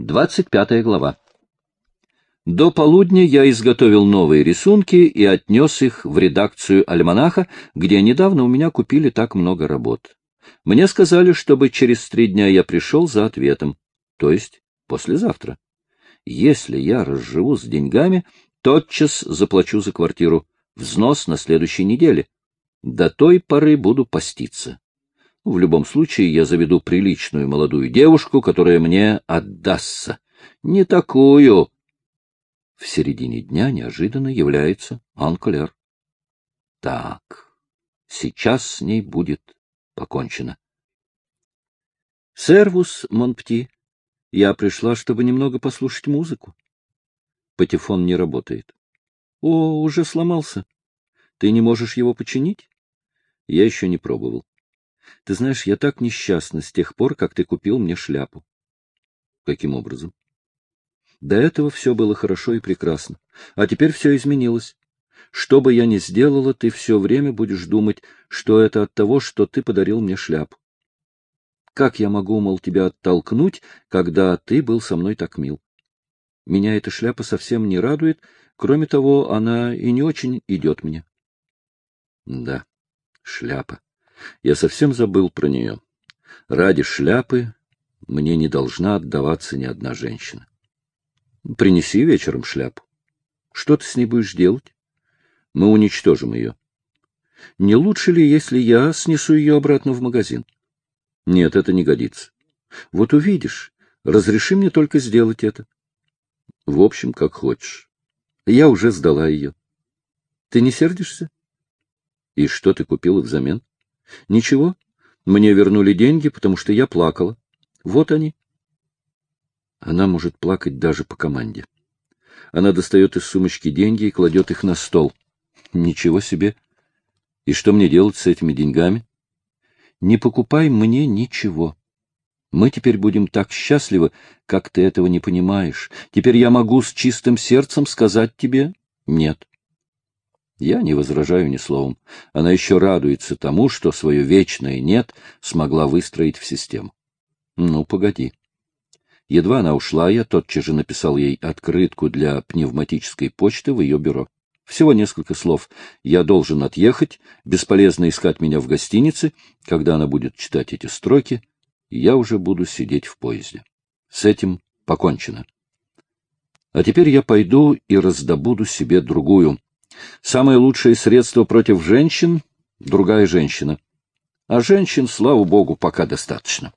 25 глава. До полудня я изготовил новые рисунки и отнес их в редакцию «Альманаха», где недавно у меня купили так много работ. Мне сказали, чтобы через три дня я пришел за ответом, то есть послезавтра. Если я разживу с деньгами, тотчас заплачу за квартиру, взнос на следующей неделе. До той поры буду поститься. В любом случае, я заведу приличную молодую девушку, которая мне отдастся. Не такую. В середине дня неожиданно является Анклер. Так, сейчас с ней будет покончено. Сервус, Монпти. Я пришла, чтобы немного послушать музыку. Патефон не работает. О, уже сломался. Ты не можешь его починить? Я еще не пробовал. Ты знаешь, я так несчастна с тех пор, как ты купил мне шляпу. Каким образом? До этого все было хорошо и прекрасно, а теперь все изменилось. Что бы я ни сделала, ты все время будешь думать, что это от того, что ты подарил мне шляпу. Как я могу, мол, тебя оттолкнуть, когда ты был со мной так мил? Меня эта шляпа совсем не радует, кроме того, она и не очень идет мне. Да, шляпа. Я совсем забыл про нее. Ради шляпы мне не должна отдаваться ни одна женщина. Принеси вечером шляпу. Что ты с ней будешь делать? Мы уничтожим ее. Не лучше ли, если я снесу ее обратно в магазин? Нет, это не годится. Вот увидишь. Разреши мне только сделать это. В общем, как хочешь. Я уже сдала ее. Ты не сердишься? И что ты купила взамен? Ничего, мне вернули деньги, потому что я плакала. Вот они. Она может плакать даже по команде. Она достает из сумочки деньги и кладет их на стол. Ничего себе! И что мне делать с этими деньгами? Не покупай мне ничего. Мы теперь будем так счастливы, как ты этого не понимаешь. Теперь я могу с чистым сердцем сказать тебе «нет». Я не возражаю ни словом. Она еще радуется тому, что свое вечное «нет» смогла выстроить в систему. Ну, погоди. Едва она ушла, я тотчас же написал ей открытку для пневматической почты в ее бюро. Всего несколько слов. Я должен отъехать, бесполезно искать меня в гостинице. Когда она будет читать эти строки, я уже буду сидеть в поезде. С этим покончено. А теперь я пойду и раздобуду себе другую. Самое лучшее средство против женщин — другая женщина. А женщин, слава богу, пока достаточно.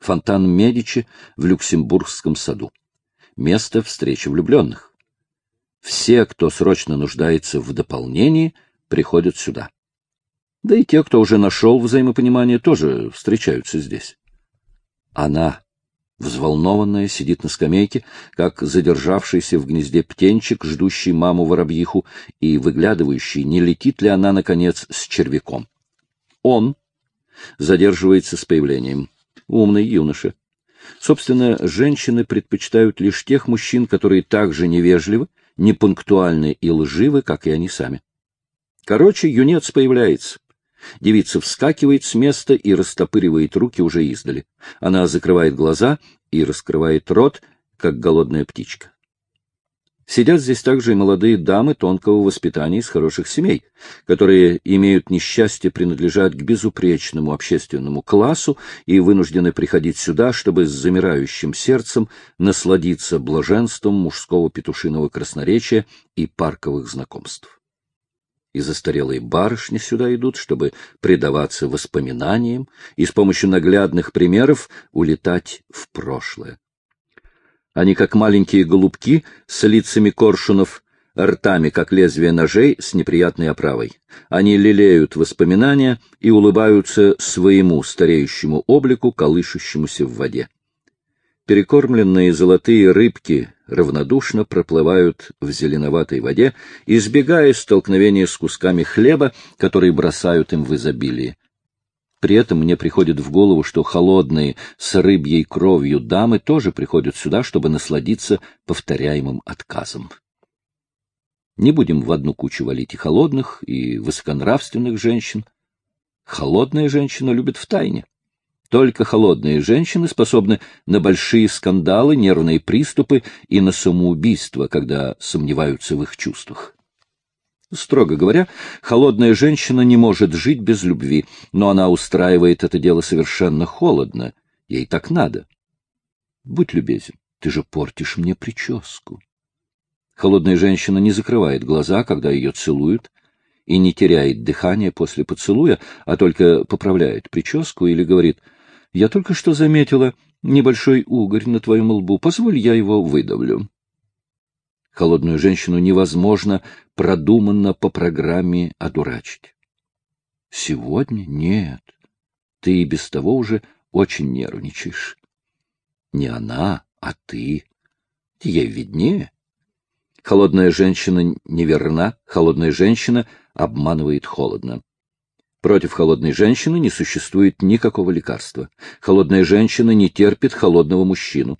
Фонтан Медичи в Люксембургском саду. Место встречи влюбленных. Все, кто срочно нуждается в дополнении, приходят сюда. Да и те, кто уже нашел взаимопонимание, тоже встречаются здесь. Она Взволнованная сидит на скамейке, как задержавшийся в гнезде птенчик, ждущий маму-воробьиху и выглядывающий, не летит ли она, наконец, с червяком. Он задерживается с появлением. Умный юноша. Собственно, женщины предпочитают лишь тех мужчин, которые так же невежливы, непунктуальны и лживы, как и они сами. Короче, юнец появляется. Девица вскакивает с места и растопыривает руки уже издали. Она закрывает глаза и раскрывает рот, как голодная птичка. Сидят здесь также и молодые дамы тонкого воспитания из хороших семей, которые имеют несчастье принадлежать к безупречному общественному классу и вынуждены приходить сюда, чтобы с замирающим сердцем насладиться блаженством мужского петушиного красноречия и парковых знакомств и застарелые барышни сюда идут, чтобы предаваться воспоминаниям и с помощью наглядных примеров улетать в прошлое. Они, как маленькие голубки с лицами коршунов, ртами, как лезвие ножей, с неприятной оправой. Они лелеют воспоминания и улыбаются своему стареющему облику, колышущемуся в воде. Перекормленные золотые рыбки равнодушно проплывают в зеленоватой воде, избегая столкновения с кусками хлеба, которые бросают им в изобилии. При этом мне приходит в голову, что холодные с рыбьей кровью дамы тоже приходят сюда, чтобы насладиться повторяемым отказом. Не будем в одну кучу валить и холодных, и высоконравственных женщин. Холодная женщина любит втайне. Только холодные женщины способны на большие скандалы, нервные приступы и на самоубийство, когда сомневаются в их чувствах. Строго говоря, холодная женщина не может жить без любви, но она устраивает это дело совершенно холодно. Ей так надо. Будь любезен, ты же портишь мне прическу. Холодная женщина не закрывает глаза, когда ее целуют, и не теряет дыхания после поцелуя, а только поправляет прическу или говорит, «Я только что заметила небольшой угорь на твоем лбу, позволь, я его выдавлю». Холодную женщину невозможно продуманно по программе одурачить. Сегодня нет. Ты и без того уже очень нервничаешь. Не она, а ты. Ей виднее. Холодная женщина неверна, холодная женщина обманывает холодно. Против холодной женщины не существует никакого лекарства. Холодная женщина не терпит холодного мужчину.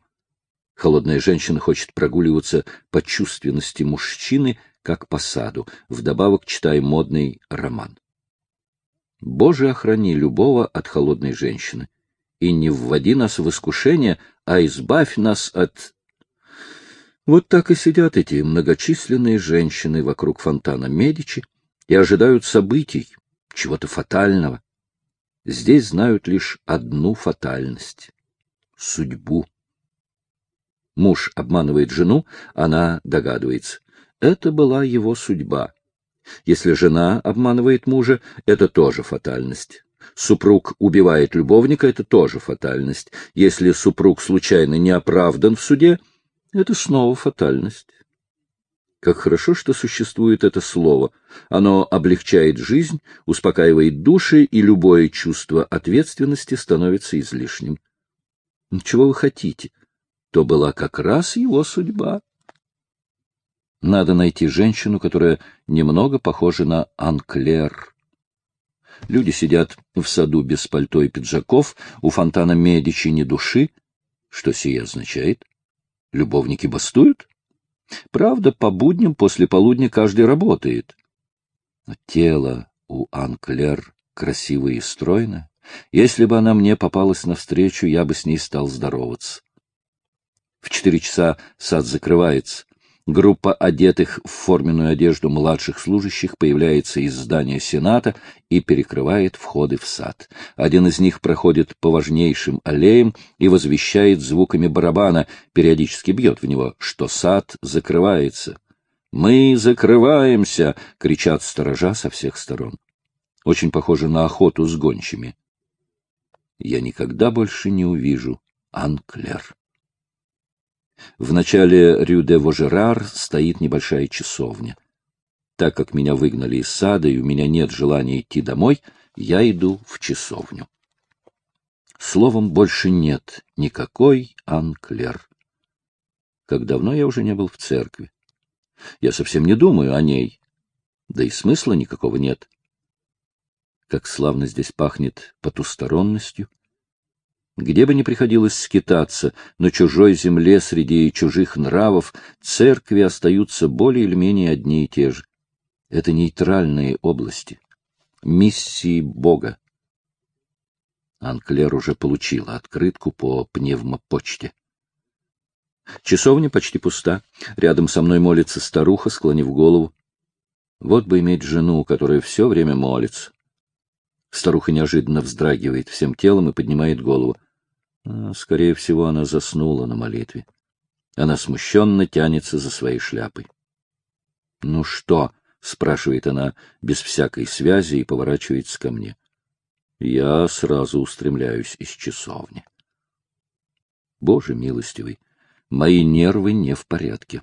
Холодная женщина хочет прогуливаться по чувственности мужчины, как по саду, вдобавок читая модный роман. Боже, охрани любого от холодной женщины, и не вводи нас в искушение, а избавь нас от вот так и сидят эти многочисленные женщины вокруг фонтана Медичи и ожидают событий, чего-то фатального. Здесь знают лишь одну фатальность — судьбу. Муж обманывает жену, она догадывается. Это была его судьба. Если жена обманывает мужа, это тоже фатальность. Супруг убивает любовника, это тоже фатальность. Если супруг случайно не оправдан в суде — это снова фатальность. Как хорошо, что существует это слово. Оно облегчает жизнь, успокаивает души, и любое чувство ответственности становится излишним. Чего вы хотите? То была как раз его судьба. Надо найти женщину, которая немного похожа на Анклер. Люди сидят в саду без пальто и пиджаков, у фонтана Медичи ни души. Что сие означает? Любовники бастуют? Правда, по будням после полудня каждый работает. Но тело у Анклер красивое и стройное. Если бы она мне попалась навстречу, я бы с ней стал здороваться. В четыре часа сад закрывается. Группа одетых в форменную одежду младших служащих появляется из здания Сената и перекрывает входы в сад. Один из них проходит по важнейшим аллеям и возвещает звуками барабана, периодически бьет в него, что сад закрывается. «Мы закрываемся!» — кричат сторожа со всех сторон. Очень похоже на охоту с гончими. Я никогда больше не увижу Анклер. В начале Рю-де-Вожерар стоит небольшая часовня. Так как меня выгнали из сада и у меня нет желания идти домой, я иду в часовню. Словом, больше нет никакой Анклер. Как давно я уже не был в церкви. Я совсем не думаю о ней. Да и смысла никакого нет. Как славно здесь пахнет потусторонностью, где бы ни приходилось скитаться, на чужой земле среди чужих нравов, церкви остаются более или менее одни и те же. Это нейтральные области, миссии Бога. Анклер уже получила открытку по пневмопочте. Часовня почти пуста. Рядом со мной молится старуха, склонив голову. Вот бы иметь жену, которая все время молится. Старуха неожиданно вздрагивает всем телом и поднимает голову. Скорее всего, она заснула на молитве. Она смущенно тянется за своей шляпой. — Ну что? — спрашивает она без всякой связи и поворачивается ко мне. Я сразу устремляюсь из часовни. Боже милостивый, мои нервы не в порядке.